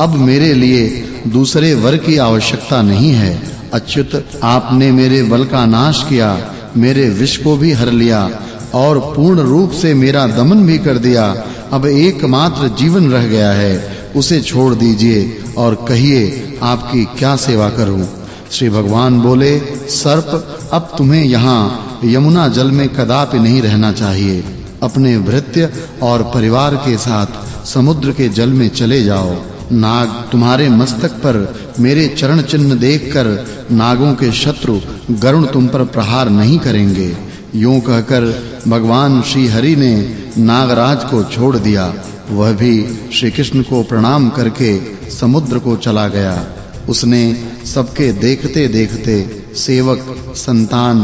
अब मेरे लिए दूसरे वर की आवश्यकता नहीं है। अच्युत, आपने मेरे बल का नाश किया, मेरे विष को भी हर लिया, और पूर्ण रूप से मेरा दमन भी कर दिया। अब एकमात्र जीवन रह गया है, उसे छोड़ दीजिए और कहिए, आपकी क्या सेवा करूँ? श्री भगवान बोले, सर्प, अब तुम्हें यहाँ यमुना जल में कदापि नहीं रहना चाहिए। अपने भृत्य और परिवार के साथ समुद्र के जल में चले जाओ। नाग तुम्हारे मस्तक पर मेरे चरण चिन्ह देखकर नागों के शत्रु गरुण तुम पर प्रहार नहीं करेंगे। यूँ कहकर भगवान श्री हरि ने नागराज को छोड़ दिया। वह भी श्री कृष्ण को प्रणाम करके समुद्र को चला गया। उसने सबके देखते देखते सेवक, संतान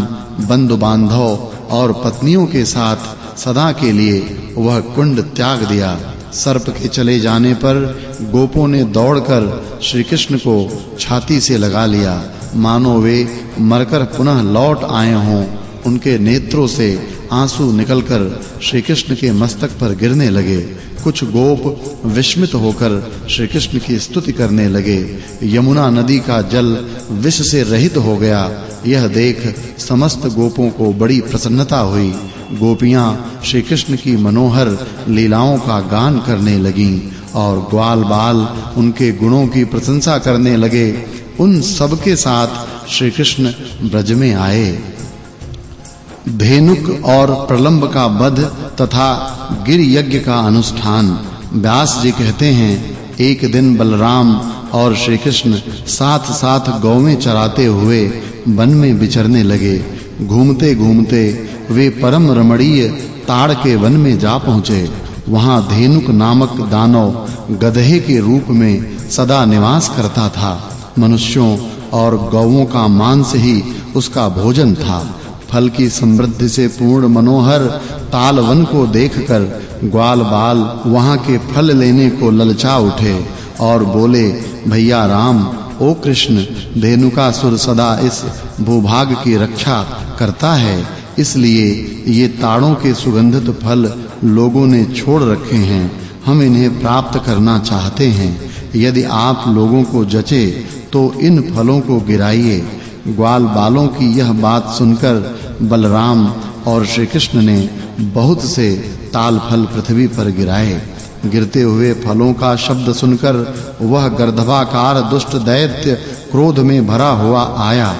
बंधु बांधव और पत्नियों के साथ सदा के लिए वह कुंड त्याग दिया। सर्प के चले जाने पर गोपों ने दौड़कर श्री कृष्ण को छाती से लगा लिया। मानो वे मरकर पुनः लौट आए हों। उनके नेत्रों से आँसू निकलकर श्री कृष्ण के मस्तक पर गिरने लगे। कुछ गोप विस्मित होकर श्री कृष्ण की स्तुति करने लगे। यमुना नदी का जल विष से रहित हो गया। यह देख समस्त गोपों को बड़ी प्रसन्नता हुई। गोपियाँ श्री कृष्ण की मनोहर लीलाओं का गान करने लगीं और ग्वाल बाल उनके गुणों की प्रशंसा करने लगे। उन सब के साथ श्री कृष्ण ब्रज में आए। धेनुक और प्रलंब का वध तथा गिर यज्ञ का अनुष्ठान। व्यास जी कहते हैं, एक दिन बलराम और श्री कृष्ण साथ-साथ गौवें चराते हुए वन में विचरने लगे। घूमते-घूमते वे परम रमणीय ताड़ के वन में जा पहुँचे। वहाँ धेनुक नामक दानव गधे के रूप में सदा निवास करता था। मनुष्यों और गौओं का मांस ही उसका भोजन था। फल की समृद्धि से पूर्ण मनोहर तालवन को देखकर ग्वाल बाल वहाँ के फल लेने को ललचा उठे और बोले, भैया राम, ओ कृष्ण, धेनुकासुर सदा इस भूभाग की रक्षा करता है। इसलिए ये ताड़ों के सुगंधित फल लोगों ने छोड़ रखे हैं। हम इन्हें प्राप्त करना चाहते हैं। यदि आप लोगों को जचे तो इन फलों को गिराइए। ग्वाल बालों की यह बात सुनकर बलराम और श्री कृष्ण ने बहुत से ताल फल पृथ्वी पर गिराए। गिरते हुए फलों का शब्द सुनकर वह गर्दभाकार दुष्ट दैत्य क्रोध में भरा हुआ आया।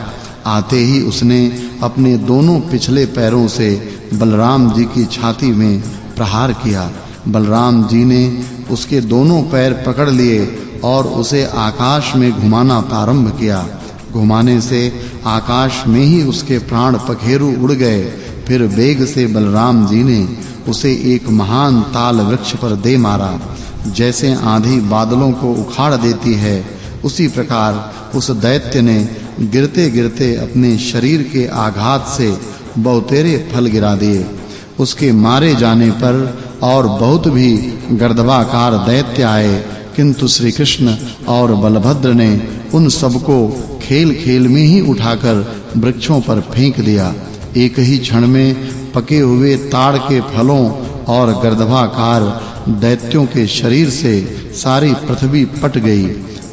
आते ही उसने अपने दोनों पिछले पैरों से बलराम जी की छाती में प्रहार किया। बलराम जी ने उसके दोनों पैर पकड़ लिए और उसे आकाश में घुमाना प्रारंभ किया। घुमाने से आकाश में ही उसके प्राण पखेरु उड़ गए। फिर वेग से बलराम जी ने उसे एक महान ताल वृक्ष पर दे मारा। जैसे आंधी बादलों को उखाड़ देती है, उसी प्रकार उस दैत्य ने गिरते-गिरते अपने शरीर के आघात से बहुतेरे फल गिरा दिए। उसके मारे जाने पर और बहुत भी गर्दवाकार दैत्य आए। किंतु श्री कृष्ण और बलभद्र ने उन सबको खेल-खेल में ही उठाकर वृक्षों पर फेंक दिया। एक ही क्षण में पके हुए ताड़ के फलों और गर्दभाकार दैत्यों के शरीर से सारी पृथ्वी पट गई।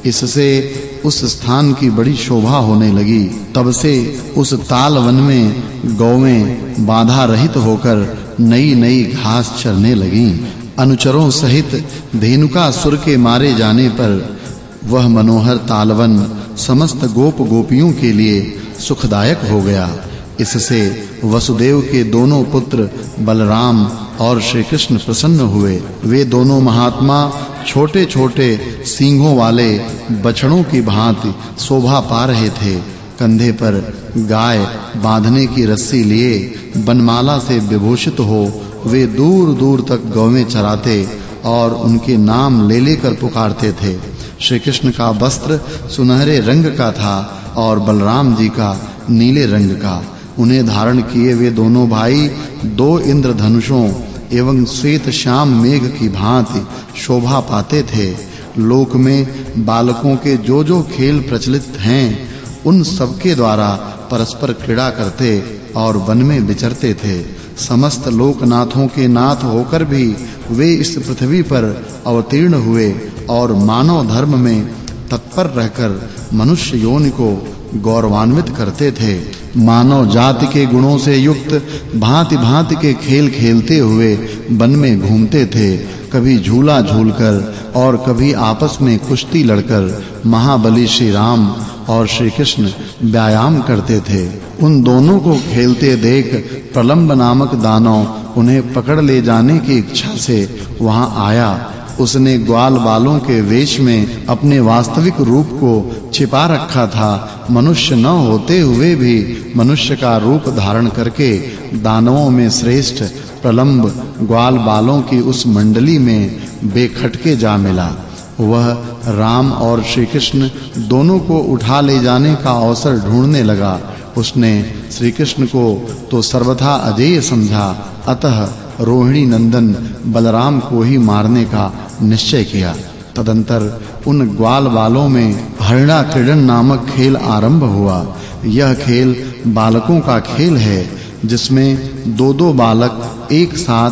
इससे उस स्थान की बड़ी शोभा होने लगी। तब से उस ताल वन में गौवें बाधा रहित होकर नई-नई घास चरने लगीं। अनुचरों सहित धेनुका सुर के मारे जाने पर वह मनोहर तालवन समस्त गोप गोपियों के लिए सुखदायक हो गया। इससे वसुदेव के दोनों पुत्र बलराम और श्री कृष्ण प्रसन्न हुए। वे दोनों महात्मा छोटे-छोटे सींगों वाले बछड़ों की भांति शोभा पा रहे थे। कंधे पर गाय बांधने की रस्सी लिए बनमाला से विभूषित हो वे दूर-दूर तक गौवें चराते और उनके नाम ले लेकर पुकारते थे। श्री कृष्ण का वस्त्र सुनहरे रंग का था और बलराम जी का नीले रंग का। उन्हें धारण किए वे दोनों भाई दो इंद्रधनुषों एवं श्वेत श्याम मेघ की भांति शोभा पाते थे। लोक में बालकों के जो जो खेल प्रचलित हैं, उन सबके द्वारा परस्पर क्रीड़ा करते और वन में विचरते थे। समस्त लोकनाथों के नाथ होकर भी वे इस पृथ्वी पर अवतीर्ण हुए और मानव धर्म में तत्पर रहकर मनुष्य योनि को गौरवान्वित करते थे। मानव जाति के गुणों से युक्त भांति-भांति के खेल खेलते हुए वन में घूमते थे, कभी झूला झूलकर और कभी आपस में कुश्ती लड़कर महाबली श्री राम और श्री कृष्ण व्यायाम करते थे। उन दोनों को खेलते देख प्रलंब नामक दानव उन्हें पकड़ ले जाने की इच्छा से वहाँ आया। उसने ग्वाल बालों के वेश में अपने वास्तविक रूप को छिपा रखा था। मनुष्य न होते हुए भी मनुष्य का रूप धारण करके दानवों में श्रेष्ठ, प्रलंब ग्वाल बालों की उस मंडली में बेखटके जा मिला। वह राम और श्री कृष्ण दोनों को उठा ले जाने का अवसर ढूँढने लगा। उसने श्री कृष्ण को तो सर्वथा अजेय समझा। अतः रोहिणी नंदन बलराम को ही मारने का निश्चय किया। तदंतर उन ग्वाल बालों में हरिणा क्रीडन नामक खेल आरंभ हुआ। यह खेल बालकों का खेल है, जिसमें दो-दो बालक एक साथ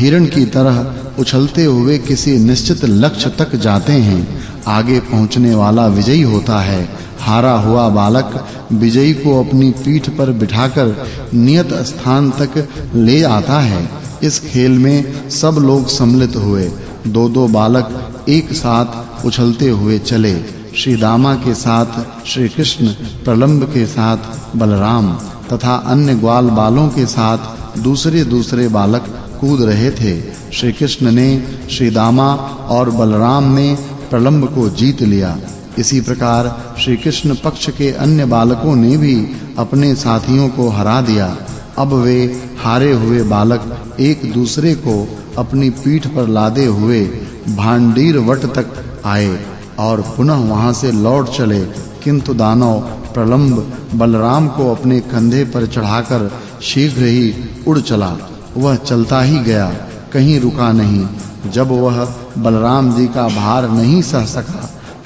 हिरण की तरह उछलते हुए किसी निश्चित लक्ष्य तक जाते हैं। आगे पहुँचने वाला विजयी होता है। हारा हुआ बालक विजयी को अपनी पीठ पर बिठाकर नियत स्थान तक ले आता है। इस खेल में सब लोग सम्मिलित हुए। दो-दो बालक एक साथ उछलते हुए चले। श्री दामा के साथ, श्री कृष्ण, प्रलंब के साथ, बलराम तथा अन्य ग्वाल बालों के साथ दूसरे-दूसरे बालक कूद रहे थे। श्री कृष्ण ने श्री दामा और बलराम ने प्रलंब को जीत लिया। इसी प्रकार श्री कृष्ण पक्ष के अन्य बालकों ने भी अपने साथियों को हरा दिया। अब वे हारे हुए बालक एक दूसरे को अपनी पीठ पर लादे हुए भांडीर वट तक आए और पुनः वहाँ से लौट चले। किंतु दानव प्रलंब बलराम को अपने कंधे पर चढ़ाकर शीघ्र ही उड़ चला। वह चलता ही गया, कहीं रुका नहीं। जब वह बलराम जी का भार नहीं सह सका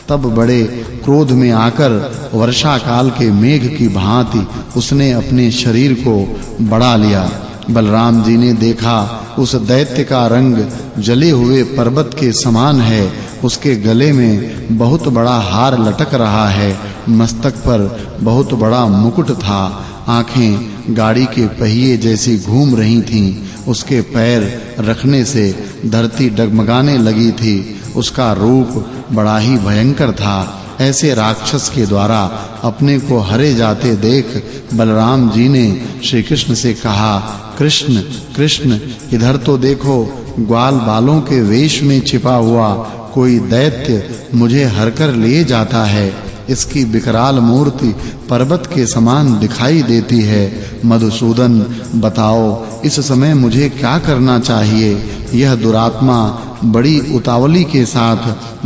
तब बड़े क्रोध में आकर वर्षा काल के मेघ की भांति उसने अपने शरीर को बढ़ा लिया। बलराम जी ने देखा, उस दैत्य का रंग जले हुए पर्वत के समान है। उसके गले में बहुत बड़ा हार लटक रहा है। मस्तक पर बहुत बड़ा मुकुट था। आँखें गाड़ी के पहिए जैसी घूम रही थीं। उसके पैर रखने से धरती डगमगाने लगी थी। उसका रूप बड़ा ही भयंकर था। ऐसे राक्षस के द्वारा अपने को हरे जाते देख बलराम जी ने श्री कृष्ण से कहा, कृष्ण कृष्ण, इधर तो देखो, ग्वाल बालों के वेश में छिपा हुआ कोई दैत्य मुझे हर कर ले जाता है। इसकी विकराल मूर्ति पर्वत के समान दिखाई देती है। मधुसूदन, बताओ, इस समय मुझे क्या करना चाहिए? यह दुरात्मा बड़ी उतावली के साथ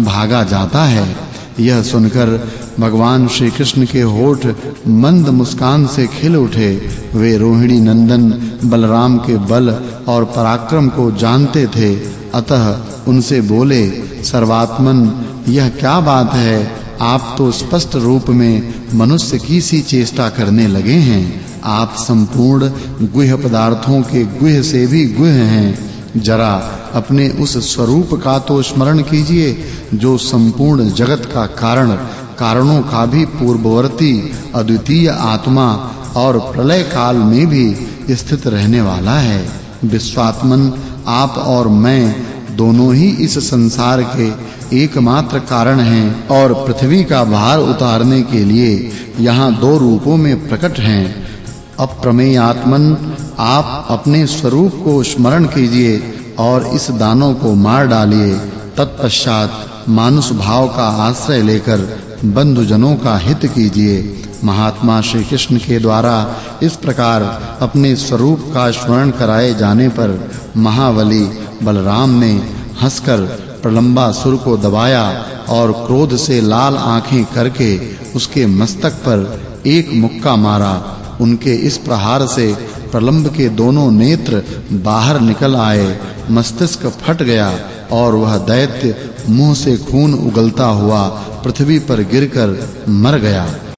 भागा जाता है। यह सुनकर भगवान श्री कृष्ण के होठ मंद मुस्कान से खिल उठे। वे रोहिणी नंदन, बलराम के बल और पराक्रम को जानते थे। अतः उनसे बोले, सर्वात्मन, यह क्या बात है? आप तो स्पष्ट रूप में मनुष्य की सी चेष्टा करने लगे हैं। आप संपूर्ण गुह पदार्थों के गुह से भी गुह हैं। जरा अपने उस स्वरूप का तो स्मरण कीजिए, जो संपूर्ण जगत का कारण, कारणों का भी पूर्ववर्ती, अद्वितीय आत्मा और प्रलय काल में भी स्थित रहने वाला है। विश्वात्मन, आप और मैं दोनों ही इस संसार के एकमात्र कारण हैं और पृथ्वी का भार उतारने के लिए यहाँ दो रूपों में प्रकट हैं। अप्रमेय आत्मन आप अपने स्वरूप को स्मरण कीजिए और इस दानों को मार डालिए। तत्पश्चात मानुष भाव का आश्रय लेकर बंधुजनों का हित कीजिए। महात्मा श्री कृष्ण के द्वारा इस प्रकार अपने स्वरूप का स्मरण कराए जाने पर महाबली बलराम ने हंसकर प्रलंबासुर को दबाया और क्रोध से लाल आँखें करके उसके मस्तक पर एक मुक्का मारा। उनके इस प्रहार से प्रलंब के दोनों नेत्र बाहर निकल आए। मस्तिष्क फट गया और वह दैत्य मुँह से खून उगलता हुआ पृथ्वी पर गिरकर मर गया।